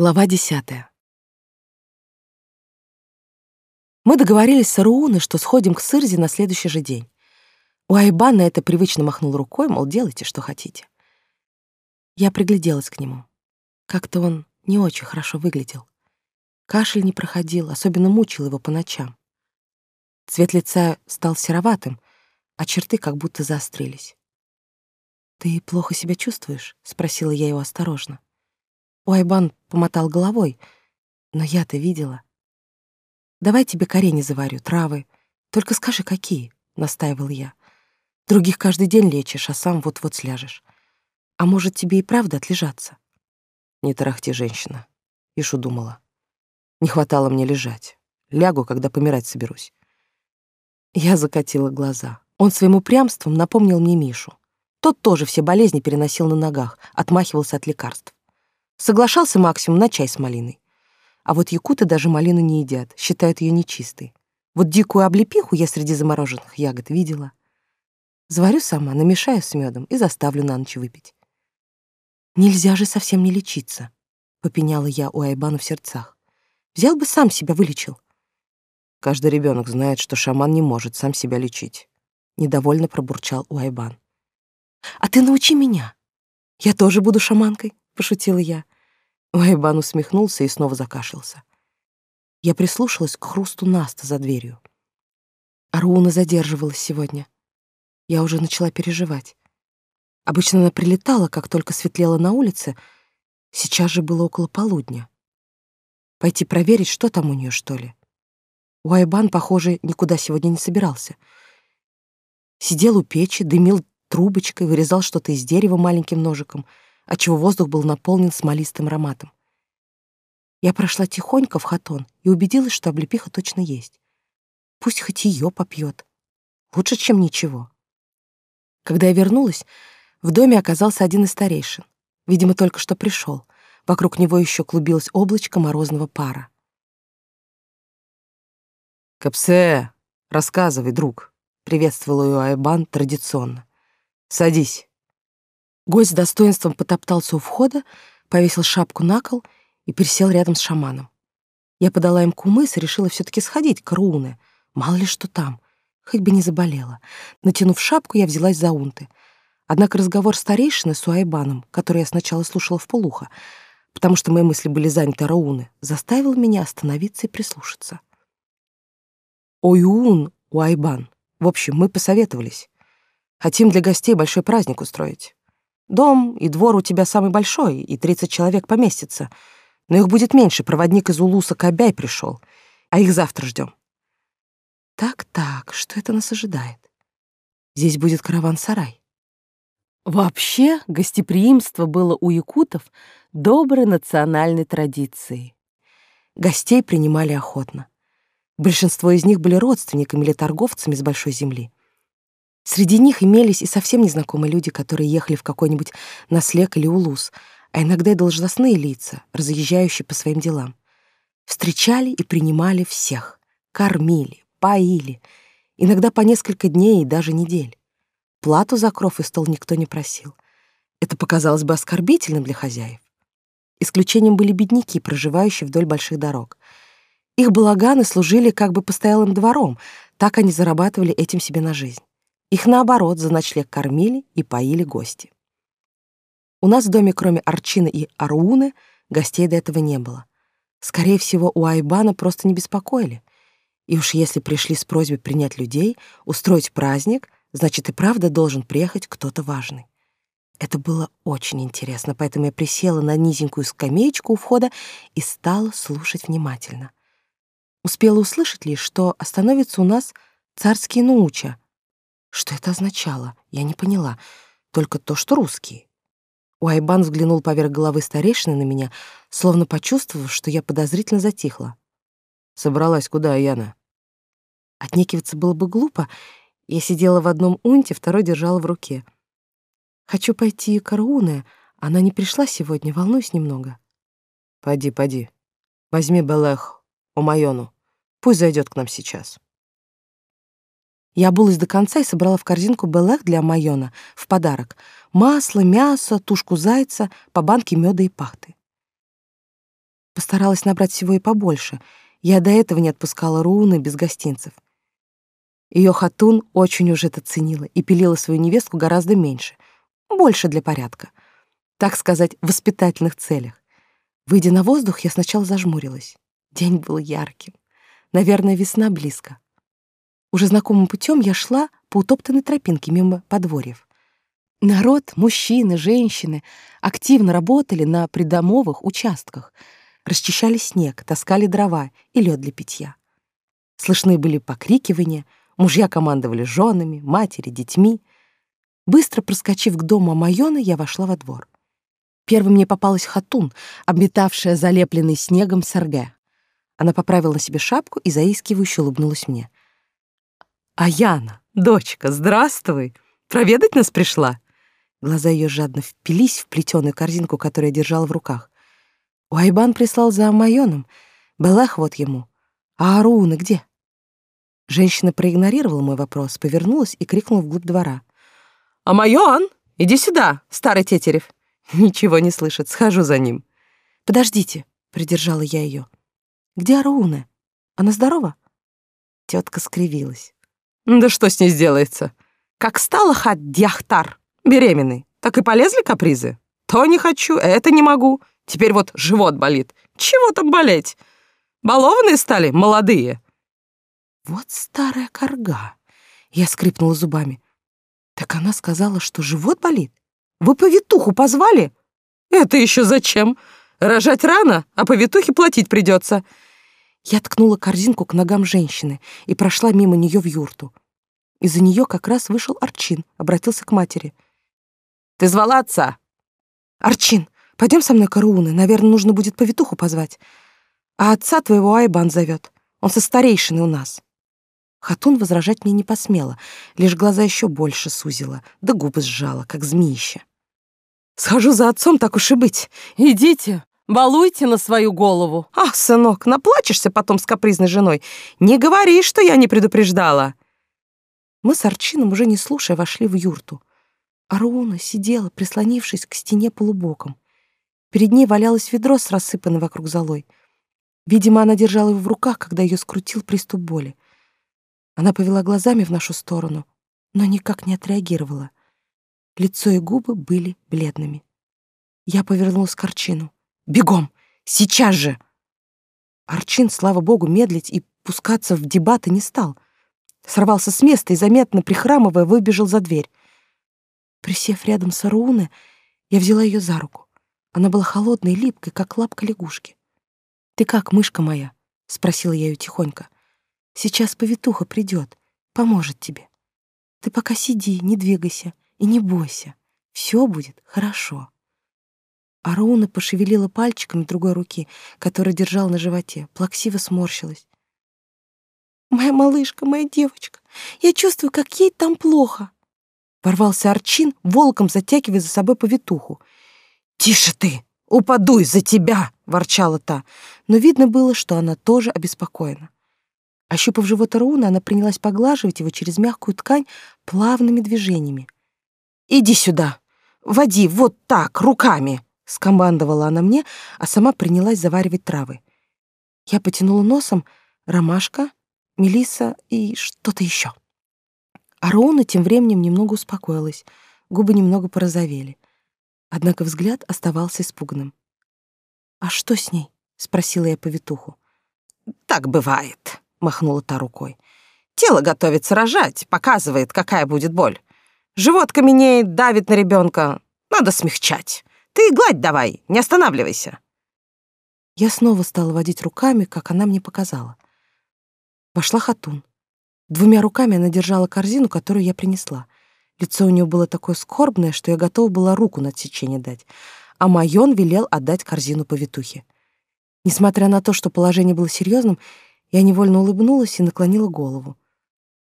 Глава десятая. Мы договорились с Арууной, что сходим к Сырзе на следующий же день. У Айбана это привычно махнул рукой, мол, делайте, что хотите. Я пригляделась к нему. Как-то он не очень хорошо выглядел. Кашель не проходил, особенно мучил его по ночам. Цвет лица стал сероватым, а черты как будто заострились. «Ты плохо себя чувствуешь?» — спросила я его осторожно. Уайбан помотал головой, но я-то видела. «Давай тебе корень заварю, травы. Только скажи, какие?» — настаивал я. «Других каждый день лечишь, а сам вот-вот сляжешь. А может, тебе и правда отлежаться?» «Не тарахти, женщина», — Ишу думала. «Не хватало мне лежать. Лягу, когда помирать соберусь». Я закатила глаза. Он своим упрямством напомнил мне Мишу. Тот тоже все болезни переносил на ногах, отмахивался от лекарств. Соглашался максимум на чай с малиной. А вот якуты даже малину не едят, считают ее нечистой. Вот дикую облепиху я среди замороженных ягод видела. Заварю сама, намешаю с медом и заставлю на ночь выпить. Нельзя же совсем не лечиться, попеняла я у Айбана в сердцах. Взял бы сам себя вылечил. Каждый ребенок знает, что шаман не может сам себя лечить. Недовольно пробурчал Уайбан. А ты научи меня. Я тоже буду шаманкой, пошутила я. Вайбан усмехнулся и снова закашлялся. Я прислушалась к хрусту Наста за дверью. Аруна задерживалась сегодня. Я уже начала переживать. Обычно она прилетала, как только светлело на улице. Сейчас же было около полудня. Пойти проверить, что там у нее, что ли. Уайбан, похоже, никуда сегодня не собирался. Сидел у печи, дымил трубочкой, вырезал что-то из дерева маленьким ножиком — отчего воздух был наполнен смолистым ароматом. Я прошла тихонько в хатон и убедилась, что облепиха точно есть. Пусть хоть ее попьет. Лучше, чем ничего. Когда я вернулась, в доме оказался один из старейшин. Видимо, только что пришел. Вокруг него еще клубилось облачко морозного пара. «Капсе, рассказывай, друг», — приветствовал ее Айбан традиционно. «Садись». Гость с достоинством потоптался у входа, повесил шапку на кол и пересел рядом с шаманом. Я подала им кумыс и решила все таки сходить к Руне. Мало ли что там, хоть бы не заболела. Натянув шапку, я взялась за унты. Однако разговор старейшины с Уайбаном, который я сначала слушала вполуха, потому что мои мысли были заняты Рауны, заставил меня остановиться и прислушаться. «Оюун, Уайбан. В общем, мы посоветовались. Хотим для гостей большой праздник устроить. Дом и двор у тебя самый большой, и тридцать человек поместится. Но их будет меньше, проводник из Улуса Кобяй пришел, а их завтра ждем. Так-так, что это нас ожидает? Здесь будет караван-сарай. Вообще, гостеприимство было у якутов доброй национальной традицией. Гостей принимали охотно. Большинство из них были родственниками или торговцами с большой земли. Среди них имелись и совсем незнакомые люди, которые ехали в какой-нибудь наслег или улус, а иногда и должностные лица, разъезжающие по своим делам. Встречали и принимали всех, кормили, поили, иногда по несколько дней и даже недель. Плату за кров и стол никто не просил. Это показалось бы оскорбительным для хозяев. Исключением были бедняки, проживающие вдоль больших дорог. Их балаганы служили как бы постоялым двором, так они зарабатывали этим себе на жизнь. Их, наоборот, за ночлег кормили и поили гости. У нас в доме, кроме Арчины и Аруны, гостей до этого не было. Скорее всего, у Айбана просто не беспокоили. И уж если пришли с просьбой принять людей, устроить праздник, значит и правда должен приехать кто-то важный. Это было очень интересно, поэтому я присела на низенькую скамеечку у входа и стала слушать внимательно. Успела услышать лишь, что остановится у нас царский науча, что это означало? Я не поняла. Только то, что русские. Уайбан взглянул поверх головы старейшины на меня, словно почувствовав, что я подозрительно затихла. «Собралась куда, Яна?» Отнекиваться было бы глупо. Я сидела в одном унте, второй держала в руке. «Хочу пойти к Аруне. Она не пришла сегодня, волнуюсь немного». «Поди, поди. Возьми Белех, Омайону. Пусть зайдет к нам сейчас». Я обулась до конца и собрала в корзинку белех для Майона в подарок. Масло, мясо, тушку зайца, по банке меда и пахты. постаралась набрать всего и побольше. Я до этого не отпускала Руны без гостинцев. Ее хатун очень уж это ценила и пилила свою невестку гораздо меньше, больше для порядка. Так сказать, в воспитательных целях. Выйдя на воздух, я сначала зажмурилась. День был ярким. Наверное, весна близко. Уже знакомым путем я шла по утоптанной тропинке мимо подворьев. Народ, мужчины, женщины активно работали на придомовых участках, расчищали снег, таскали дрова и лед для питья. Слышны были покрикивания, мужья командовали женами, матери, детьми. Быстро проскочив к дому Майона, я вошла во двор. Первым мне попалась хатун, обметавшая залепленный снегом сарге. Она поправила на себе шапку и заискивающе улыбнулась мне. «А Яна, дочка, здравствуй! Проведать нас пришла?» Глаза ее жадно впились в плетеную корзинку, которую я держала в руках. Уайбан прислал за Амайоном. Белах вот ему. А Аруна где? Женщина проигнорировала мой вопрос, повернулась и крикнула вглубь двора. «Амайон, иди сюда, старый тетерев!» Ничего не слышит, схожу за ним. «Подождите», — придержала я ее. «Где Аруна? Она здорова?» Тетка скривилась. «Да что с ней сделается? Как стала хат Дьяхтар, беременный, так и полезли капризы. То не хочу, это не могу. Теперь вот живот болит. Чего там болеть? Балованные стали, молодые. Вот старая корга. Я скрипнула зубами. Так она сказала, что живот болит? Вы повитуху позвали? Это еще зачем? Рожать рано, а повитухе платить придется. Я ткнула корзинку к ногам женщины и прошла мимо нее в юрту. Из-за нее как раз вышел Арчин, обратился к матери. «Ты звала отца?» «Арчин, пойдем со мной к Аруны, наверное, нужно будет повитуху позвать. А отца твоего Айбан зовет, он со старейшиной у нас». Хатун возражать мне не посмела, лишь глаза еще больше сузила, да губы сжала, как змеище. «Схожу за отцом, так уж и быть. Идите, балуйте на свою голову. Ах, сынок, наплачешься потом с капризной женой. Не говори, что я не предупреждала». Мы с Арчином, уже не слушая, вошли в юрту. Аруна сидела, прислонившись к стене полубоком. Перед ней валялось ведро с рассыпанной вокруг золой. Видимо, она держала его в руках, когда ее скрутил приступ боли. Она повела глазами в нашу сторону, но никак не отреагировала. Лицо и губы были бледными. Я повернулась к Арчину. «Бегом! Сейчас же!» Арчин, слава богу, медлить и пускаться в дебаты не стал — сорвался с места и, заметно прихрамывая, выбежал за дверь. Присев рядом с Аруны, я взяла ее за руку. Она была холодной и липкой, как лапка лягушки. «Ты как, мышка моя?» — спросила я ее тихонько. «Сейчас повитуха придет, поможет тебе. Ты пока сиди, не двигайся и не бойся. Все будет хорошо». Аруна пошевелила пальчиками другой руки, которую держала на животе, плаксиво сморщилась. Моя малышка, моя девочка. Я чувствую, как ей там плохо. Ворвался Арчин, волком затягивая за собой повитуху. «Тише ты! Упаду из-за тебя!» — ворчала та. Но видно было, что она тоже обеспокоена. Ощупав живот Аруна, она принялась поглаживать его через мягкую ткань плавными движениями. «Иди сюда! Води вот так, руками!» — скомандовала она мне, а сама принялась заваривать травы. Я потянула носом. Ромашка, Мелиса и что-то еще. А Роуна тем временем немного успокоилась, губы немного порозовели. Однако взгляд оставался испуганным. «А что с ней?» — спросила я повитуху. «Так бывает», — махнула та рукой. «Тело готовится рожать, показывает, какая будет боль. Живот каменеет, давит на ребенка. Надо смягчать. Ты гладь давай, не останавливайся». Я снова стала водить руками, как она мне показала — Вошла Хатун. Двумя руками она держала корзину, которую я принесла. Лицо у нее было такое скорбное, что я готова была руку на отсечение дать, а Майон велел отдать корзину повитухе. Несмотря на то, что положение было серьезным, я невольно улыбнулась и наклонила голову.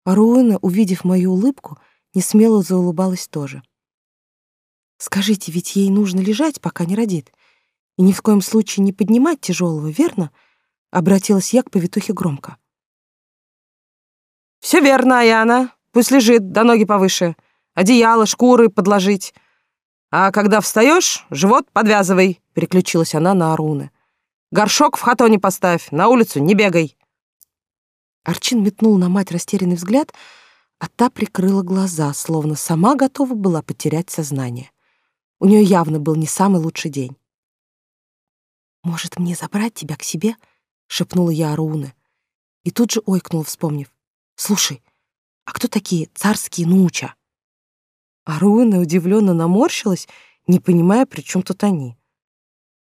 А Руэна, увидев мою улыбку, не смело заулыбалась тоже. «Скажите, ведь ей нужно лежать, пока не родит, и ни в коем случае не поднимать тяжелого, верно?» — обратилась я к повитухе громко. Все верно, Аяна. Пусть лежит, до ноги повыше. Одеяло, шкуры подложить. А когда встаешь, живот подвязывай, переключилась она на Аруны. Горшок в хатоне поставь, на улицу не бегай. Арчин метнул на мать растерянный взгляд, а та прикрыла глаза, словно сама готова была потерять сознание. У нее явно был не самый лучший день. «Может, мне забрать тебя к себе?» — шепнула я Аруне. И тут же ойкнула, вспомнив. «Слушай, а кто такие царские нуча?» Аруна удивленно наморщилась, не понимая, при чем тут они.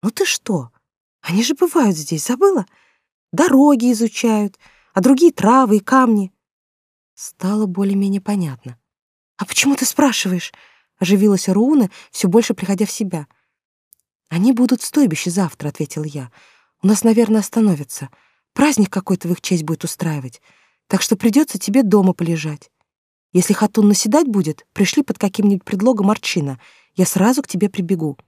«Ну ты что? Они же бывают здесь, забыла? Дороги изучают, а другие травы и камни». Стало более-менее понятно. «А почему ты спрашиваешь?» — оживилась Аруна, все больше приходя в себя. «Они будут в стойбище завтра», — ответил я. «У нас, наверное, остановятся. Праздник какой-то в их честь будет устраивать, так что придется тебе дома полежать. Если Хатун наседать будет, пришли под каким-нибудь предлогом Арчина. Я сразу к тебе прибегу».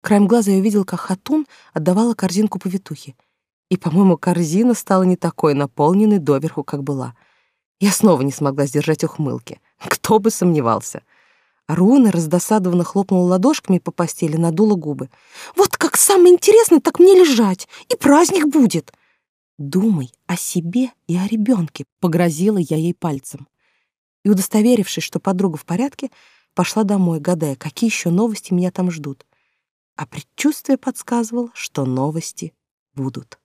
Краем глаза я увидел, как Хатун отдавала корзинку повитухе. И, по-моему, корзина стала не такой наполненной доверху, как была. Я снова не смогла сдержать ухмылки. Кто бы сомневался. Руна раздосадованно хлопнула ладошками по постели, надула губы. «Вот как самое интересное, так мне лежать, и праздник будет!» «Думай о себе и о ребенке», — погрозила я ей пальцем и, удостоверившись, что подруга в порядке, пошла домой, гадая, какие еще новости меня там ждут. А предчувствие подсказывало, что новости будут.